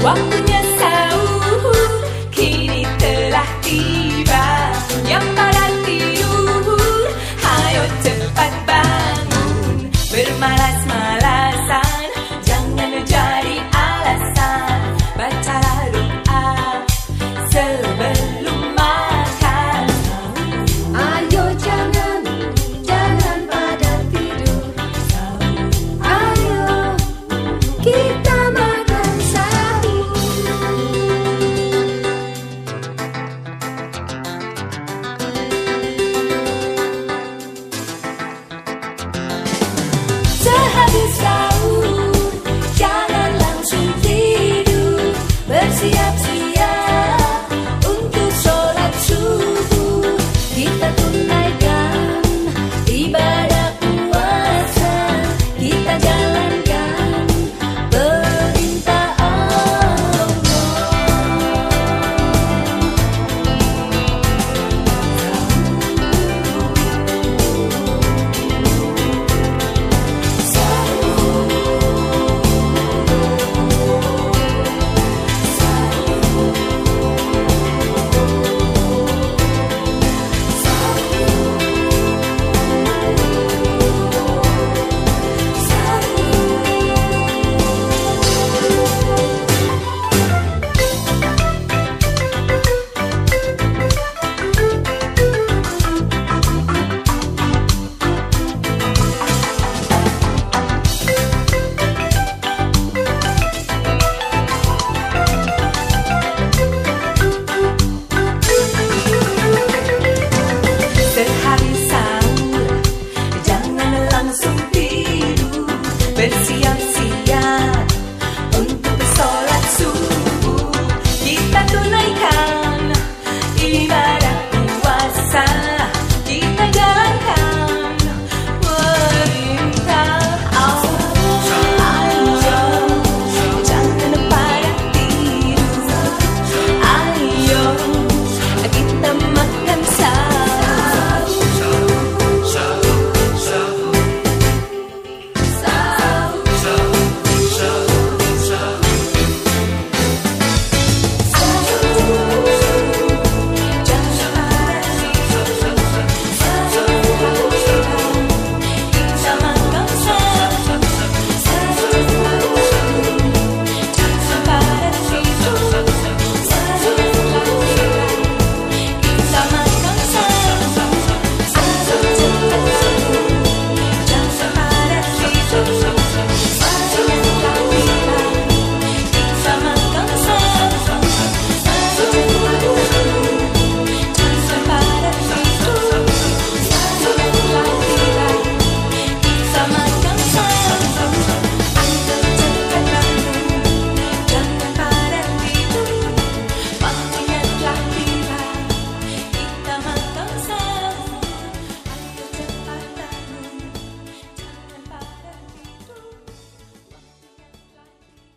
Waktunya sahur Kini telah tiba. Yang para tidur Hayo cepat bangun. Bermalas-malasan.